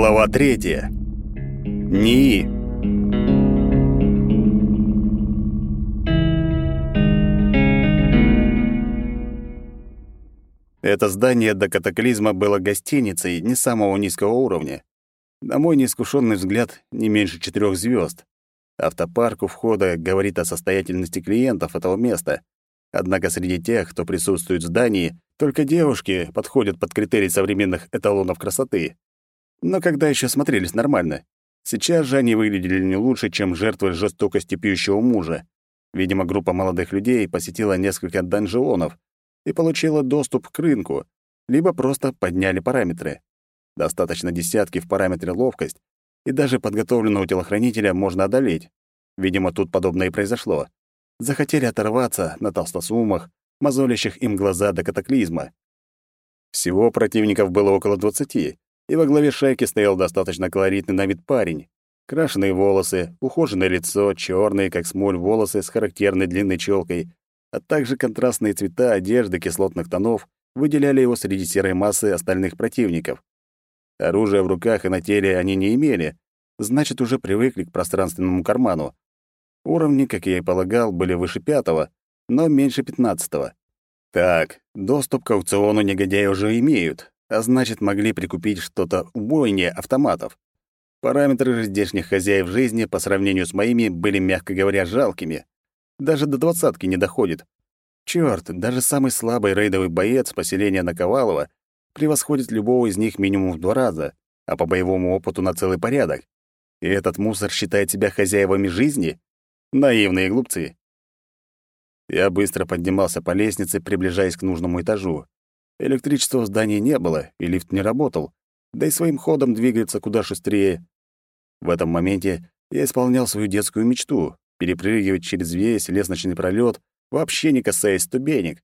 Глава третья. НИИ. Это здание до катаклизма было гостиницей не самого низкого уровня. На мой неискушенный взгляд, не меньше четырех звезд. Автопарк у входа говорит о состоятельности клиентов этого места. Однако среди тех, кто присутствует в здании, только девушки подходят под критерии современных эталонов красоты. Но когда еще смотрелись нормально? Сейчас же они выглядели не лучше, чем жертвы жестокости пьющего мужа. Видимо, группа молодых людей посетила несколько данжионов и получила доступ к рынку, либо просто подняли параметры. Достаточно десятки в параметре ловкость, и даже подготовленного телохранителя можно одолеть. Видимо, тут подобное и произошло. Захотели оторваться на толстосумах, мозолящих им глаза до катаклизма. Всего противников было около двадцати, и во главе шайки стоял достаточно колоритный на вид парень. Крашеные волосы, ухоженное лицо, черные, как смоль, волосы с характерной длинной челкой, а также контрастные цвета одежды кислотных тонов выделяли его среди серой массы остальных противников. Оружия в руках и на теле они не имели, значит, уже привыкли к пространственному карману. Уровни, как я и полагал, были выше пятого, но меньше пятнадцатого. Так, доступ к аукциону негодяи уже имеют, а значит, могли прикупить что-то убойнее автоматов. Параметры здешних хозяев жизни по сравнению с моими были, мягко говоря, жалкими. Даже до двадцатки не доходит. Чёрт, даже самый слабый рейдовый боец поселения Наковалова превосходит любого из них минимум в два раза, а по боевому опыту на целый порядок. И этот мусор считает себя хозяевами жизни? Наивные глупцы. Я быстро поднимался по лестнице, приближаясь к нужному этажу. Электричества в здании не было, и лифт не работал, да и своим ходом двигается куда шустрее. В этом моменте я исполнял свою детскую мечту — перепрыгивать через весь лестничный пролет, вообще не касаясь ступенек.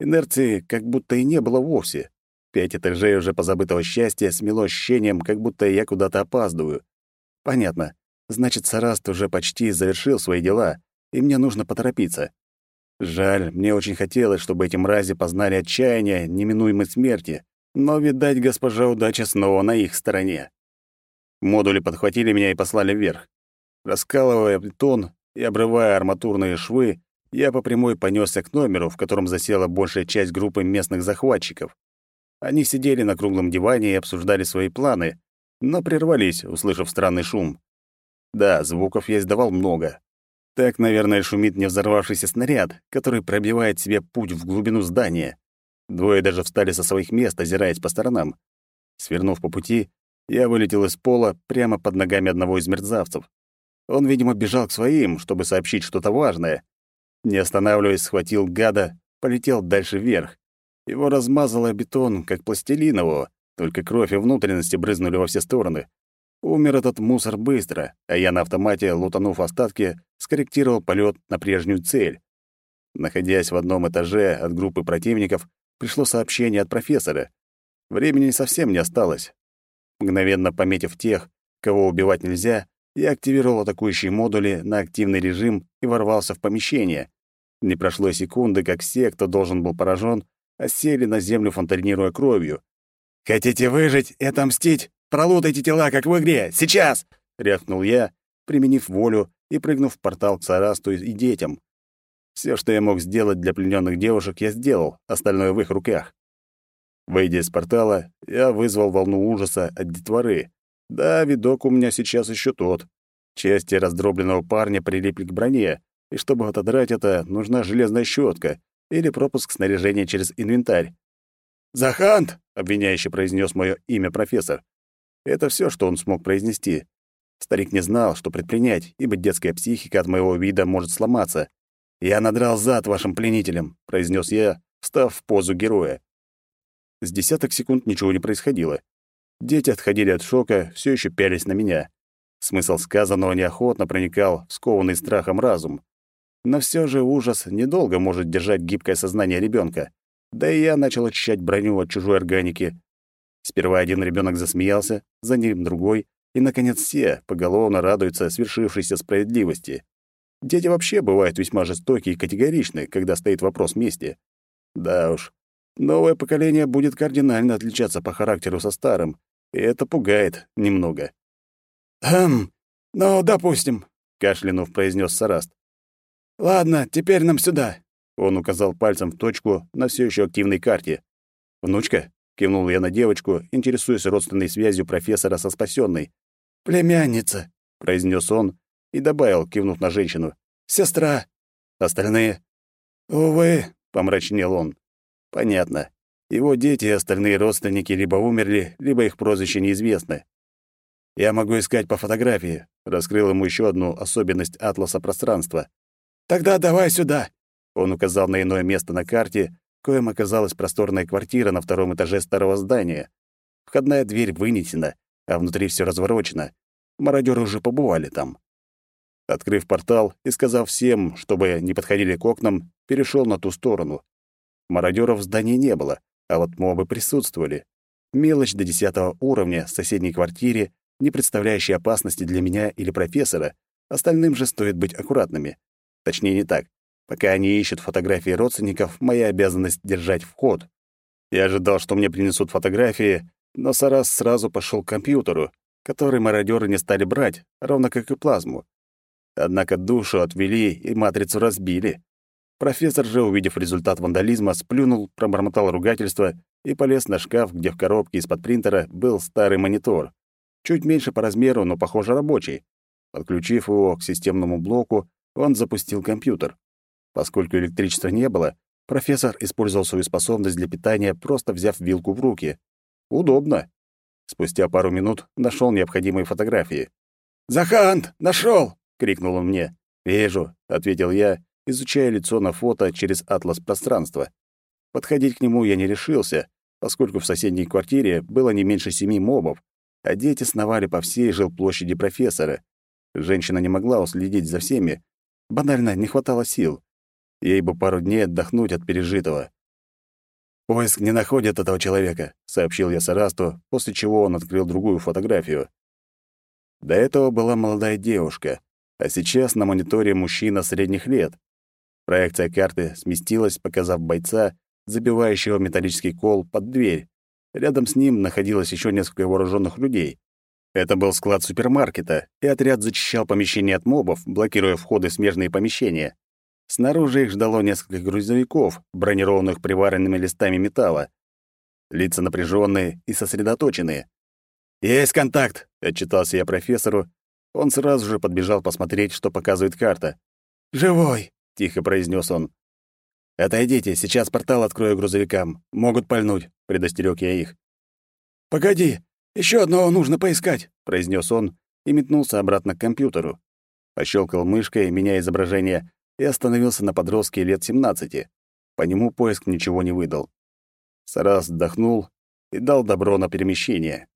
Инерции как будто и не было вовсе. Пять этажей уже позабытого счастья смело ощущением, как будто я куда-то опаздываю. Понятно. Значит, Сараст уже почти завершил свои дела, и мне нужно поторопиться. Жаль, мне очень хотелось, чтобы эти мрази познали отчаяние неминуемой смерти, но, видать, госпожа удача снова на их стороне. Модули подхватили меня и послали вверх. Раскалывая бетон и обрывая арматурные швы, я по прямой понесся к номеру, в котором засела большая часть группы местных захватчиков. Они сидели на круглом диване и обсуждали свои планы, но прервались, услышав странный шум. Да, звуков я издавал много, так, наверное, шумит не взорвавшийся снаряд, который пробивает себе путь в глубину здания. Двое даже встали со своих мест, озираясь по сторонам. Свернув по пути, я вылетел из пола прямо под ногами одного из мерзавцев. Он, видимо, бежал к своим, чтобы сообщить что-то важное. Не останавливаясь, схватил гада, полетел дальше вверх. Его размазало бетон, как пластилинового, только кровь и внутренности брызнули во все стороны. Умер этот мусор быстро, а я на автомате, лутанув остатки, скорректировал полет на прежнюю цель. Находясь в одном этаже от группы противников, пришло сообщение от профессора. Времени совсем не осталось. Мгновенно пометив тех, кого убивать нельзя, я активировал атакующие модули на активный режим и ворвался в помещение. Не прошло секунды, как все, кто должен был поражен, осели на землю, фонтанируя кровью. «Хотите выжить и отомстить? Пролутайте тела, как в игре! Сейчас!» — рявкнул я, применив волю и прыгнув в портал к Сарасту и детям. Все, что я мог сделать для плененных девушек, я сделал, остальное в их руках. Выйдя из портала, я вызвал волну ужаса от детворы. Да, видок у меня сейчас еще тот. Части раздробленного парня прилипли к броне, и чтобы отодрать это, нужна железная щетка или пропуск снаряжения через инвентарь. «Захант!» — обвиняюще произнес мое имя профессор. Это все, что он смог произнести. Старик не знал, что предпринять, ибо детская психика от моего вида может сломаться. «Я надрал зад вашим пленителям», — произнес я, встав в позу героя. С десяток секунд ничего не происходило. Дети отходили от шока, все еще пялись на меня. Смысл сказанного неохотно проникал в скованный страхом разум. Но все же ужас недолго может держать гибкое сознание ребенка. Да и я начал очищать броню от чужой органики, Сперва один ребенок засмеялся, за ним другой, и, наконец, все поголовно радуются свершившейся справедливости. Дети вообще бывают весьма жестокие и категоричны, когда стоит вопрос мести. Да уж, новое поколение будет кардинально отличаться по характеру со старым, И это пугает немного. «Хм, ну, допустим», — кашлянув произнес Сараст. «Ладно, теперь нам сюда». Он указал пальцем в точку на все еще активной карте. «Внучка?» — кивнул я на девочку, интересуясь родственной связью профессора со спасенной. «Племянница», — произнес он и добавил, кивнув на женщину. «Сестра». «Остальные?» «Увы», — помрачнел он. «Понятно. Его дети и остальные родственники либо умерли, либо их прозвище неизвестны. Я могу искать по фотографии. Раскрыл ему еще одну особенность атласа пространства. Тогда давай сюда. Он указал на иное место на карте, коим оказалась просторная квартира на втором этаже старого здания. Входная дверь вынесена, а внутри все разворочено. Мародеры уже побывали там. Открыв портал и сказав всем, чтобы не подходили к окнам, перешел на ту сторону. Мародеров в здании не было, а вот мобы присутствовали. Мелочь до десятого уровня в соседней квартире, не представляющая опасности для меня или профессора, остальным же стоит быть аккуратными. Точнее, не так. Пока они ищут фотографии родственников, моя обязанность — держать вход. Я ожидал, что мне принесут фотографии, но Сарас сразу пошел к компьютеру, который мародеры не стали брать, ровно как и плазму. Однако душу отвели и матрицу разбили. Профессор же, увидев результат вандализма, сплюнул, пробормотал ругательство и полез на шкаф, где в коробке из-под принтера был старый монитор. Чуть меньше по размеру, но, похоже, рабочий. Подключив его к системному блоку, он запустил компьютер. Поскольку электричества не было, профессор использовал свою способность для питания, просто взяв вилку в руки. Удобно. Спустя пару минут нашел необходимые фотографии. «Захант, нашел! крикнул он мне. «Вижу», — ответил я изучая лицо на фото через атлас пространства. Подходить к нему я не решился, поскольку в соседней квартире было не меньше семи мобов, а дети сновали по всей жилплощади профессора. Женщина не могла уследить за всеми. Банально не хватало сил. Ей бы пару дней отдохнуть от пережитого. «Поиск не находит этого человека», — сообщил я Сарасту, после чего он открыл другую фотографию. До этого была молодая девушка, а сейчас на мониторе мужчина средних лет. Проекция карты сместилась, показав бойца, забивающего металлический кол под дверь. Рядом с ним находилось еще несколько вооруженных людей. Это был склад супермаркета, и отряд зачищал помещения от мобов, блокируя входы в смежные помещения. Снаружи их ждало несколько грузовиков, бронированных приваренными листами металла. Лица напряженные и сосредоточенные. «Есть контакт!» — отчитался я профессору. Он сразу же подбежал посмотреть, что показывает карта. «Живой!» — тихо произнес он. «Отойдите, сейчас портал открою грузовикам. Могут пальнуть», — предостерег я их. «Погоди, еще одного нужно поискать», — произнес он и метнулся обратно к компьютеру. Пощелкал мышкой, меняя изображение, и остановился на подростке лет 17. По нему поиск ничего не выдал. Сарас вздохнул и дал добро на перемещение.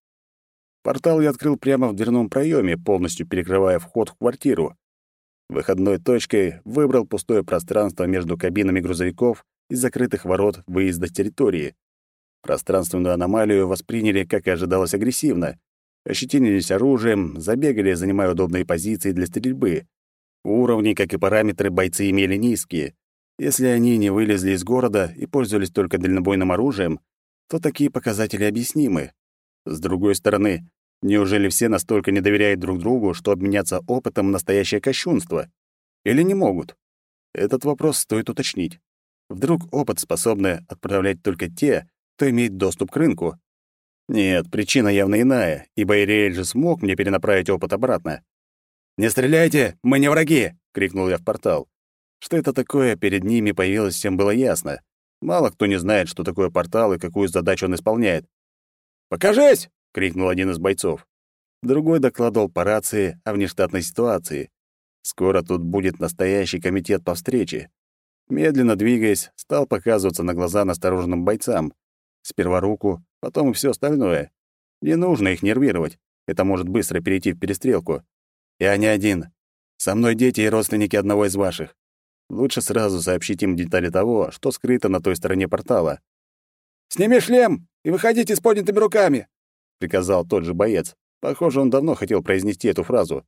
Портал я открыл прямо в дверном проеме, полностью перекрывая вход в квартиру. Выходной точкой выбрал пустое пространство между кабинами грузовиков и закрытых ворот выезда с территории. Пространственную аномалию восприняли, как и ожидалось, агрессивно. Ощетинились оружием, забегали, занимая удобные позиции для стрельбы. Уровни, как и параметры, бойцы имели низкие. Если они не вылезли из города и пользовались только дальнобойным оружием, то такие показатели объяснимы. С другой стороны, Неужели все настолько не доверяют друг другу, что обменяться опытом — настоящее кощунство? Или не могут? Этот вопрос стоит уточнить. Вдруг опыт способны отправлять только те, кто имеет доступ к рынку? Нет, причина явно иная, ибо Ириэль же смог мне перенаправить опыт обратно. «Не стреляйте, мы не враги!» — крикнул я в портал. Что это такое перед ними появилось, всем было ясно. Мало кто не знает, что такое портал и какую задачу он исполняет. «Покажись!» — крикнул один из бойцов. Другой докладывал по рации о внештатной ситуации. Скоро тут будет настоящий комитет по встрече. Медленно двигаясь, стал показываться на глаза настороженным бойцам. Сперва руку, потом и все остальное. Не нужно их нервировать. Это может быстро перейти в перестрелку. Я не один. Со мной дети и родственники одного из ваших. Лучше сразу сообщить им детали того, что скрыто на той стороне портала. «Сними шлем и выходите с поднятыми руками!» — приказал тот же боец. Похоже, он давно хотел произнести эту фразу.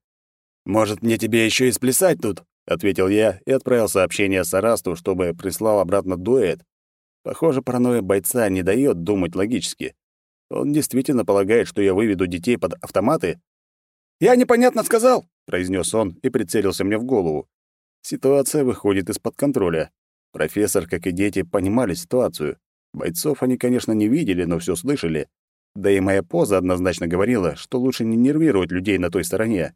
«Может, мне тебе еще и сплясать тут?» — ответил я и отправил сообщение Сарасту, чтобы прислал обратно дуэт. Похоже, паранойя бойца не дает думать логически. Он действительно полагает, что я выведу детей под автоматы? «Я непонятно сказал», — произнес он и прицелился мне в голову. Ситуация выходит из-под контроля. Профессор, как и дети, понимали ситуацию. Бойцов они, конечно, не видели, но все слышали. Да и моя поза однозначно говорила, что лучше не нервировать людей на той стороне.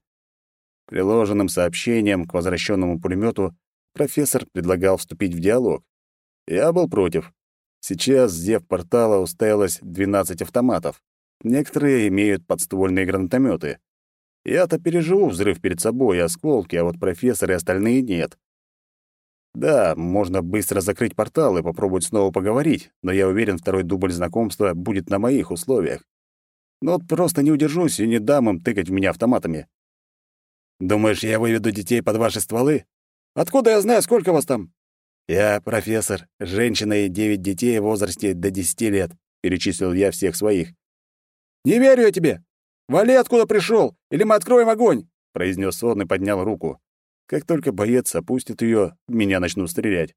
Приложенным сообщением к возвращенному пулемету профессор предлагал вступить в диалог. Я был против. Сейчас зев портала устоялось 12 автоматов. Некоторые имеют подствольные гранатометы. Я-то переживу взрыв перед собой и осколки, а вот профессор и остальные нет. Да, можно быстро закрыть портал и попробовать снова поговорить, но я уверен, второй дубль знакомства будет на моих условиях. Но вот просто не удержусь и не дам им тыкать в меня автоматами. Думаешь, я выведу детей под ваши стволы? Откуда я знаю, сколько вас там? Я профессор, женщина и девять детей в возрасте до десяти лет, перечислил я всех своих. Не верю я тебе. Вали, откуда пришел, или мы откроем огонь, произнес он и поднял руку. Как только боец опустит ее, меня начнут стрелять.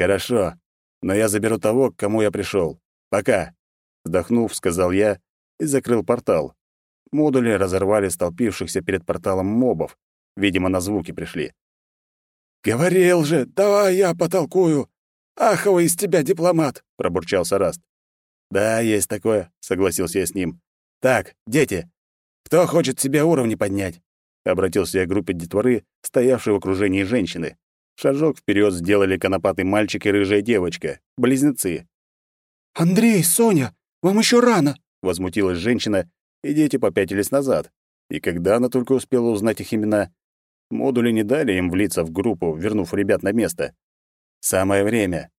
Хорошо, но я заберу того, к кому я пришел. Пока. Вздохнув, сказал я и закрыл портал. Модули разорвали столпившихся перед порталом мобов. Видимо, на звуки пришли. «Говорил же, давай я потолкую. Аховый из тебя дипломат», — пробурчал Сараст. «Да, есть такое», — согласился я с ним. «Так, дети, кто хочет себе уровни поднять?» Обратился я к группе детворы, стоявшей в окружении женщины. Шажок вперед сделали конопатый мальчик и рыжая девочка, близнецы. «Андрей, Соня, вам еще рано!» — возмутилась женщина, и дети попятились назад. И когда она только успела узнать их имена, модули не дали им влиться в группу, вернув ребят на место. «Самое время.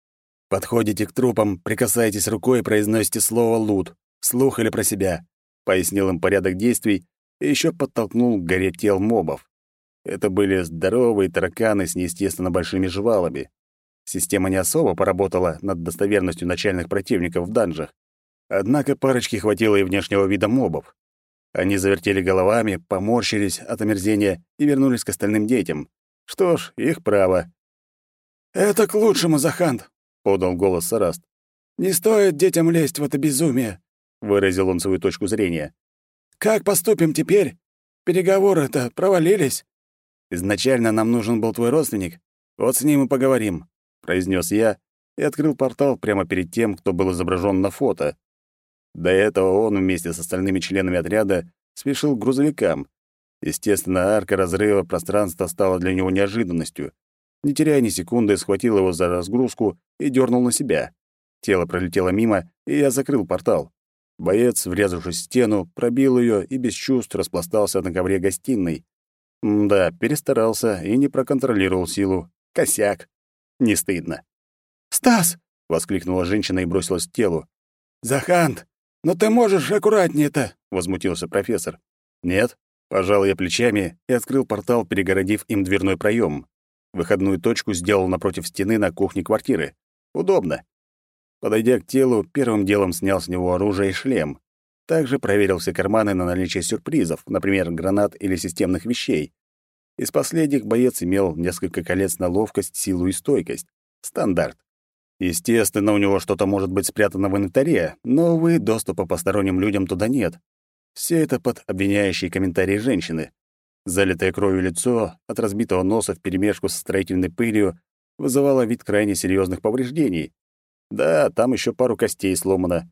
Подходите к трупам, прикасаетесь рукой и произносите слово «лут», слух или про себя», — пояснил им порядок действий и еще подтолкнул к горе тел мобов. Это были здоровые тараканы с неестественно большими жвалами. Система не особо поработала над достоверностью начальных противников в данжах. Однако парочке хватило и внешнего вида мобов. Они завертели головами, поморщились от омерзения и вернулись к остальным детям. Что ж, их право. «Это к лучшему, Захант», — подал голос Сараст. «Не стоит детям лезть в это безумие», — выразил он свою точку зрения. Как поступим теперь? Переговоры-то провалились. Изначально нам нужен был твой родственник. Вот с ним и поговорим, произнес я и открыл портал прямо перед тем, кто был изображен на фото. До этого он вместе с остальными членами отряда спешил к грузовикам. Естественно, арка разрыва пространства стала для него неожиданностью. Не теряя ни секунды, схватил его за разгрузку и дернул на себя. Тело пролетело мимо, и я закрыл портал. Боец, врезавшись в стену, пробил ее и без чувств распластался на ковре гостиной. М да, перестарался и не проконтролировал силу. Косяк. Не стыдно. «Стас!» — воскликнула женщина и бросилась к телу. «Захант, но ты можешь аккуратнее-то!» — возмутился профессор. «Нет». Пожал я плечами и открыл портал, перегородив им дверной проем. Выходную точку сделал напротив стены на кухне квартиры. Удобно. Подойдя к телу, первым делом снял с него оружие и шлем. Также проверил все карманы на наличие сюрпризов, например, гранат или системных вещей. Из последних боец имел несколько колец на ловкость, силу и стойкость. Стандарт. Естественно, у него что-то может быть спрятано в инвентаре, но, увы, доступа посторонним людям туда нет. Все это под обвиняющие комментарии женщины. Залитое кровью лицо от разбитого носа вперемешку со строительной пылью вызывало вид крайне серьезных повреждений. Да, там еще пару костей сломано.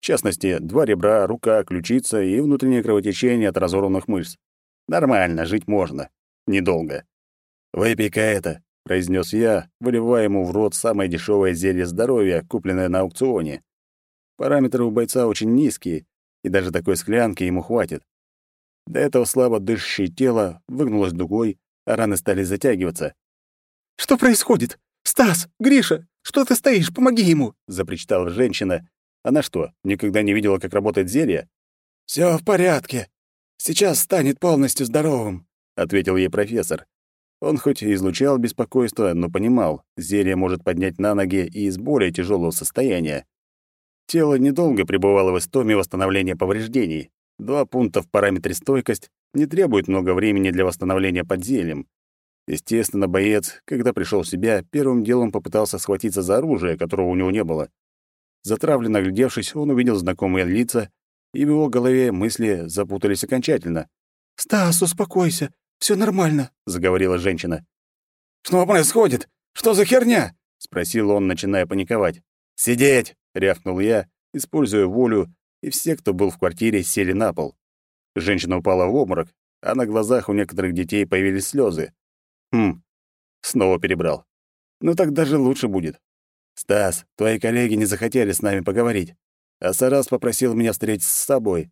В частности, два ребра, рука, ключица и внутреннее кровотечение от разорванных мышц. Нормально, жить можно. Недолго. «Выпей-ка это», — произнес я, выливая ему в рот самое дешевое зелье здоровья, купленное на аукционе. Параметры у бойца очень низкие, и даже такой склянки ему хватит. До этого слабо дышащее тело выгнулось дугой, а раны стали затягиваться. «Что происходит? Стас! Гриша! Что ты стоишь? Помоги ему!» — запричитала женщина. Она что, никогда не видела, как работает зелье? «Всё в порядке. Сейчас станет полностью здоровым», — ответил ей профессор. Он хоть и излучал беспокойство, но понимал, зелье может поднять на ноги и из более тяжелого состояния. Тело недолго пребывало в истоме восстановления повреждений. Два пункта в параметре стойкость не требует много времени для восстановления под зельем. Естественно, боец, когда пришел в себя, первым делом попытался схватиться за оружие, которого у него не было. Затравленно оглядевшись, он увидел знакомые лица, и в его голове мысли запутались окончательно. «Стас, успокойся, все нормально», — заговорила женщина. «Что происходит? Что за херня?» — спросил он, начиная паниковать. «Сидеть!» — рявкнул я, используя волю, и все, кто был в квартире, сели на пол. Женщина упала в обморок, а на глазах у некоторых детей появились слезы. Хм, снова перебрал. Ну так даже лучше будет. «Стас, твои коллеги не захотели с нами поговорить, а Сарас попросил меня встретиться с собой.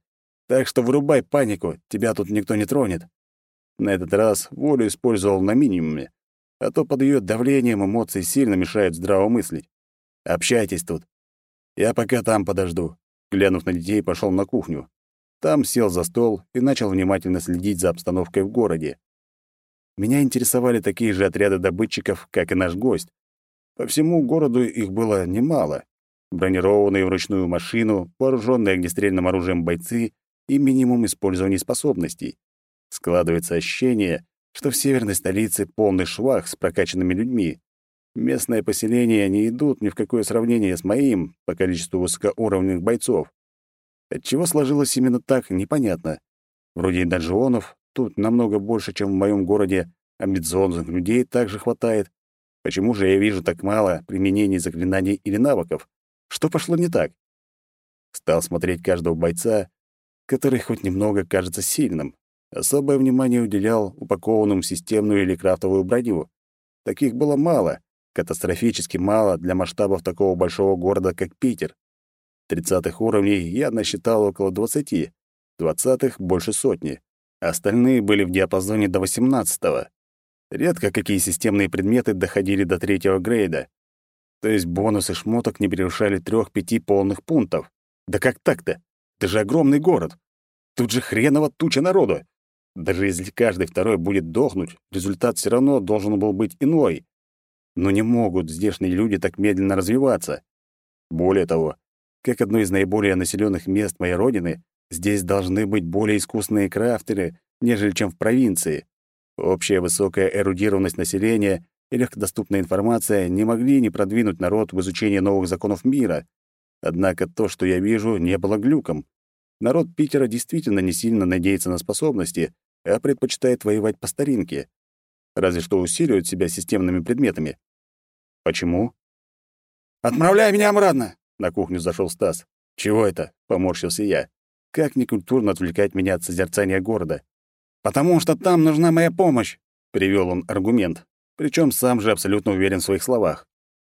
Так что вырубай панику, тебя тут никто не тронет». На этот раз волю использовал на минимуме, а то под ее давлением эмоции сильно мешают здраво мыслить. Общайтесь тут. Я пока там подожду. Глянув на детей, пошел на кухню. Там сел за стол и начал внимательно следить за обстановкой в городе. Меня интересовали такие же отряды добытчиков, как и наш гость. По всему городу их было немало. Бронированные вручную машину, вооруженные огнестрельным оружием бойцы и минимум использования способностей. Складывается ощущение, что в северной столице полный швах с прокачанными людьми. Местные поселения не идут ни в какое сравнение с моим по количеству высокоуровневых бойцов. Отчего сложилось именно так, непонятно. Вроде и донжионов тут намного больше, чем в моем городе, амбициозных людей также хватает. Почему же я вижу так мало применений заклинаний или навыков? Что пошло не так? Стал смотреть каждого бойца, который хоть немного кажется сильным. Особое внимание уделял упакованным системную или крафтовую броню. Таких было мало, катастрофически мало для масштабов такого большого города, как Питер. Тридцатых уровней я насчитал около двадцати, двадцатых — больше сотни. Остальные были в диапазоне до восемнадцатого. Редко какие системные предметы доходили до третьего грейда. То есть бонусы шмоток не превышали трех-пяти полных пунктов. Да как так-то? Это же огромный город. Тут же хреново туча народу. Даже если каждый второй будет дохнуть, результат все равно должен был быть иной. Но не могут здешние люди так медленно развиваться. Более того, как одно из наиболее населенных мест моей родины, здесь должны быть более искусные крафтеры, нежели чем в провинции. Общая высокая эрудированность населения и легкодоступная информация не могли не продвинуть народ в изучении новых законов мира. Однако то, что я вижу, не было глюком. Народ Питера действительно не сильно надеется на способности, а предпочитает воевать по старинке. Разве что усиливают себя системными предметами. Почему? «Отправляй меня обратно!» На кухню зашел Стас. «Чего это?» — поморщился я. «Как некультурно отвлекать меня от созерцания города?» «Потому что там нужна моя помощь», — привел он аргумент. Причем сам же абсолютно уверен в своих словах.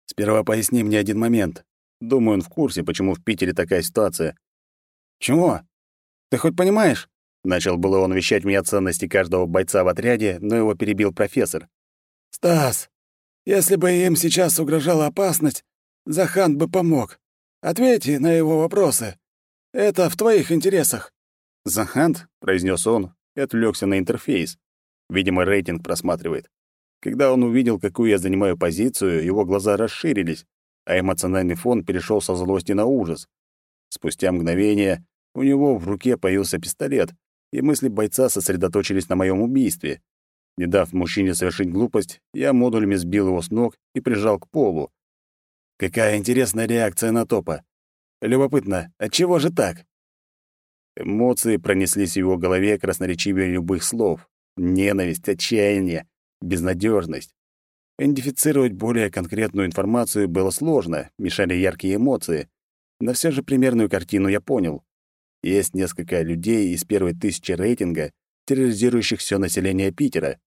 «Сперва поясни мне один момент. Думаю, он в курсе, почему в Питере такая ситуация». «Чего? Ты хоть понимаешь?» Начал было он вещать мне о ценности каждого бойца в отряде, но его перебил профессор. «Стас, если бы им сейчас угрожала опасность, Захан бы помог. Ответьте на его вопросы. Это в твоих интересах». «Захант?» — произнес он и отвлекся на интерфейс. Видимо, рейтинг просматривает. Когда он увидел, какую я занимаю позицию, его глаза расширились, а эмоциональный фон перешел со злости на ужас. Спустя мгновение у него в руке появился пистолет, и мысли бойца сосредоточились на моем убийстве. Не дав мужчине совершить глупость, я модулями сбил его с ног и прижал к полу. Какая интересная реакция на топа. Любопытно, от чего же так? Эмоции пронеслись в его голове красноречивее любых слов. Ненависть, отчаяние, безнадежность. Идентифицировать более конкретную информацию было сложно, мешали яркие эмоции. Но все же примерную картину я понял. Есть несколько людей из первой тысячи рейтинга, терроризирующих все население Питера.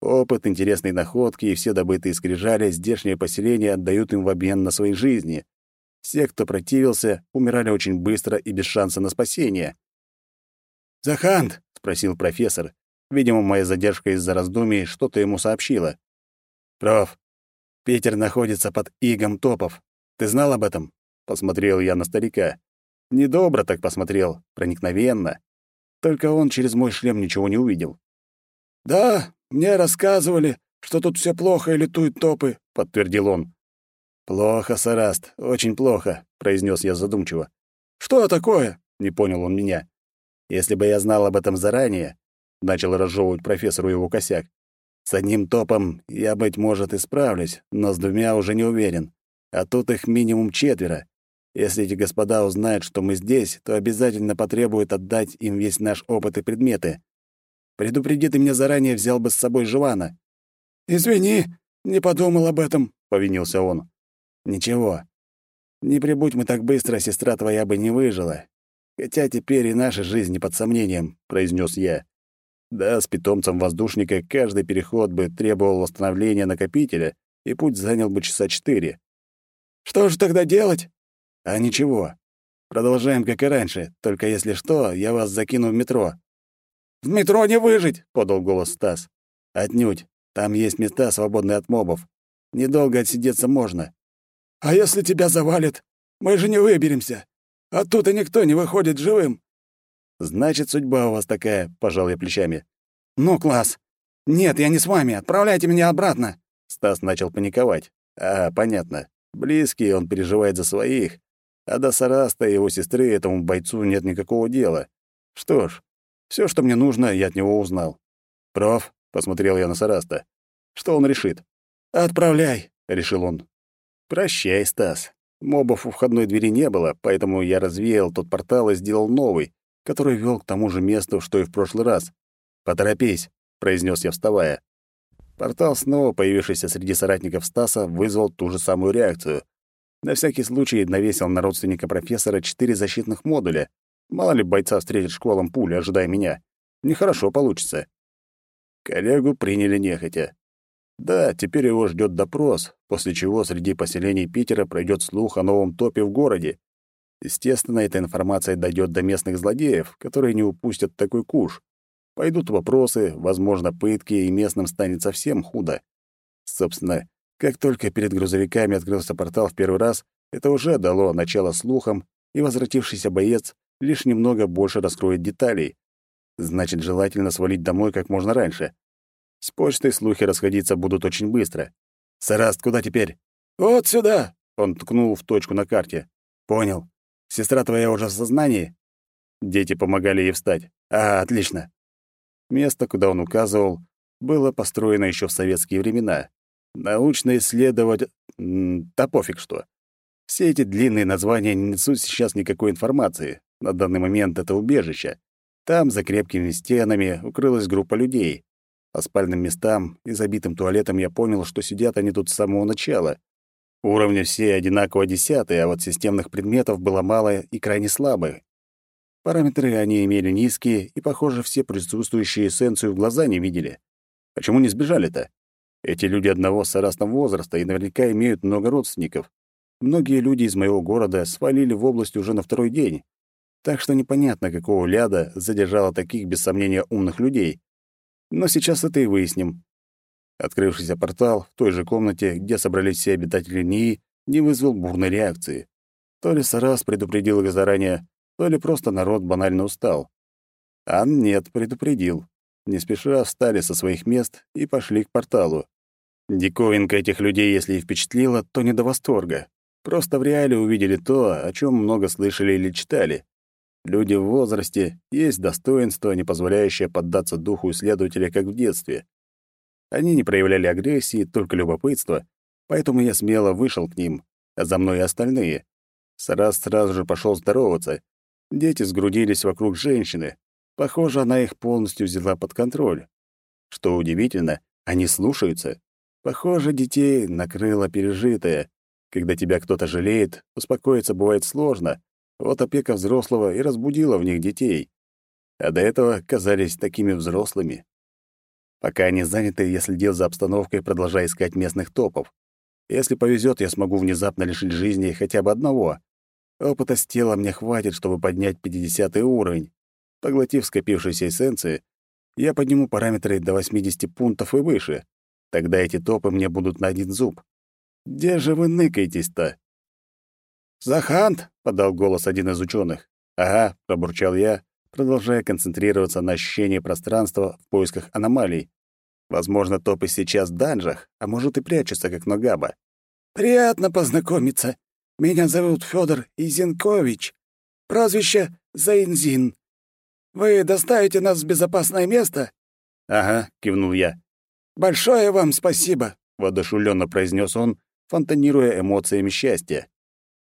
Опыт, интересные находки и все добытые скрижали здешнее поселение отдают им в обмен на свои жизни. Все, кто противился, умирали очень быстро и без шанса на спасение. «Захант?» — спросил профессор. Видимо, моя задержка из-за раздумий что-то ему сообщила. «Проф, Питер находится под игом топов. Ты знал об этом?» Посмотрел я на старика. Недобро так посмотрел, проникновенно. Только он через мой шлем ничего не увидел. «Да, мне рассказывали, что тут все плохо и летуют топы», — подтвердил он. «Плохо, Сараст, очень плохо», — произнес я задумчиво. «Что такое?» — не понял он меня. «Если бы я знал об этом заранее», — начал разжевывать профессору его косяк, «с одним топом я, быть может, и справлюсь, но с двумя уже не уверен. А тут их минимум четверо. Если эти господа узнают, что мы здесь, то обязательно потребуют отдать им весь наш опыт и предметы. Предупреди ты меня заранее, взял бы с собой Живана». «Извини, не подумал об этом», — повинился он. «Ничего. Не прибудь мы так быстро, сестра твоя бы не выжила. Хотя теперь и наша жизнь не под сомнением», — произнес я. Да, с питомцем воздушника каждый переход бы требовал восстановления накопителя, и путь занял бы часа четыре. «Что же тогда делать?» «А ничего. Продолжаем, как и раньше, только если что, я вас закину в метро». «В метро не выжить!» — подал голос Стас. «Отнюдь. Там есть места, свободные от мобов. Недолго отсидеться можно». «А если тебя завалит? Мы же не выберемся. Оттуда никто не выходит живым». «Значит, судьба у вас такая», — пожал я плечами. «Ну, класс. Нет, я не с вами. Отправляйте меня обратно». Стас начал паниковать. «А, понятно. Близкий, он переживает за своих. А до Сараста и его сестры этому бойцу нет никакого дела. Что ж, все, что мне нужно, я от него узнал. «Проф», — посмотрел я на Сараста, — «что он решит?» «Отправляй», — решил он. «Прощай, Стас. Мобов у входной двери не было, поэтому я развеял тот портал и сделал новый, который вел к тому же месту, что и в прошлый раз. «Поторопись», — произнес я, вставая. Портал, снова появившийся среди соратников Стаса, вызвал ту же самую реакцию. На всякий случай навесил на родственника профессора четыре защитных модуля. Мало ли бойца встретит шквалом пули, ожидая меня. Нехорошо получится. Коллегу приняли нехотя. Да, теперь его ждет допрос, после чего среди поселений Питера пройдет слух о новом топе в городе. Естественно, эта информация дойдет до местных злодеев, которые не упустят такой куш. Пойдут вопросы, возможно, пытки, и местным станет совсем худо. Собственно, как только перед грузовиками открылся портал в первый раз, это уже дало начало слухам, и возвратившийся боец лишь немного больше раскроет деталей. Значит, желательно свалить домой как можно раньше. С почтой слухи расходиться будут очень быстро. «Сараст, куда теперь?» «Вот сюда!» — он ткнул в точку на карте. «Понял. Сестра твоя уже в сознании?» Дети помогали ей встать. «А, отлично». Место, куда он указывал, было построено еще в советские времена. Научно исследовать... Да пофиг что. Все эти длинные названия не несут сейчас никакой информации. На данный момент это убежище. Там, за крепкими стенами, укрылась группа людей. По спальным местам и забитым туалетам я понял, что сидят они тут с самого начала. Уровни все одинаково десятые, а вот системных предметов было мало и крайне слабые. Параметры они имели низкие, и, похоже, все присутствующие эссенцию в глаза не видели. Почему не сбежали-то? Эти люди одного с сарастом возраста и наверняка имеют много родственников. Многие люди из моего города свалили в область уже на второй день. Так что непонятно, какого ляда задержало таких, без сомнения, умных людей. Но сейчас это и выясним. Открывшийся портал в той же комнате, где собрались все обитатели НИИ, не вызвал бурной реакции. То ли Сарас предупредил их заранее, то ли просто народ банально устал. А нет, предупредил. Не спеша встали со своих мест и пошли к порталу. Диковинка этих людей, если и впечатлила, то не до восторга. Просто в реале увидели то, о чем много слышали или читали. Люди в возрасте есть достоинство, не позволяющее поддаться духу исследователя, как в детстве. Они не проявляли агрессии, только любопытство, поэтому я смело вышел к ним, а за мной и остальные. Сарас сразу же пошел здороваться, Дети сгрудились вокруг женщины. Похоже, она их полностью взяла под контроль. Что удивительно, они слушаются. Похоже, детей накрыло пережитое. Когда тебя кто-то жалеет, успокоиться бывает сложно. Вот опека взрослого и разбудила в них детей. А до этого казались такими взрослыми. Пока они заняты, я следил за обстановкой, продолжая искать местных топов. Если повезет, я смогу внезапно лишить жизни хотя бы одного. Опыта с тела мне хватит, чтобы поднять 50 уровень. Поглотив скопившиеся эссенции, я подниму параметры до 80 пунктов и выше. Тогда эти топы мне будут на один зуб. Где же вы ныкаетесь-то? «Захант!» — подал голос один из ученых. «Ага», — пробурчал я, продолжая концентрироваться на ощущении пространства в поисках аномалий. Возможно, топы сейчас в данжах, а может и прячутся, как Ногаба. «Приятно познакомиться», меня зовут Федор Изенкович, прозвище Заинзин. Вы доставите нас в безопасное место?» «Ага», — кивнул я. «Большое вам спасибо», — воодушевленно произнес он, фонтанируя эмоциями счастья.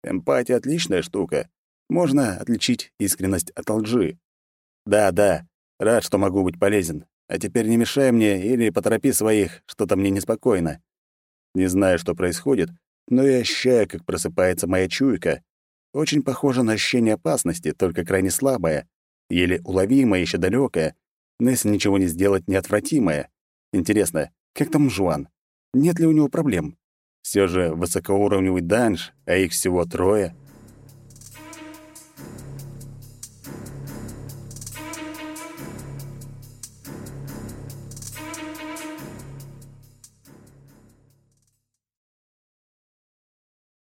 Эмпатия — отличная штука. Можно отличить искренность от лжи. Да, да, рад, что могу быть полезен. А теперь не мешай мне или поторопи своих, что-то мне неспокойно. Не знаю, что происходит, но я ощущаю, как просыпается моя чуйка. Очень похоже на ощущение опасности, только крайне слабое, еле уловимое, еще далекое, но если ничего не сделать, неотвратимое. Интересно, как там Жуан? Нет ли у него проблем? Все же высокоуровневый данж, а их всего трое —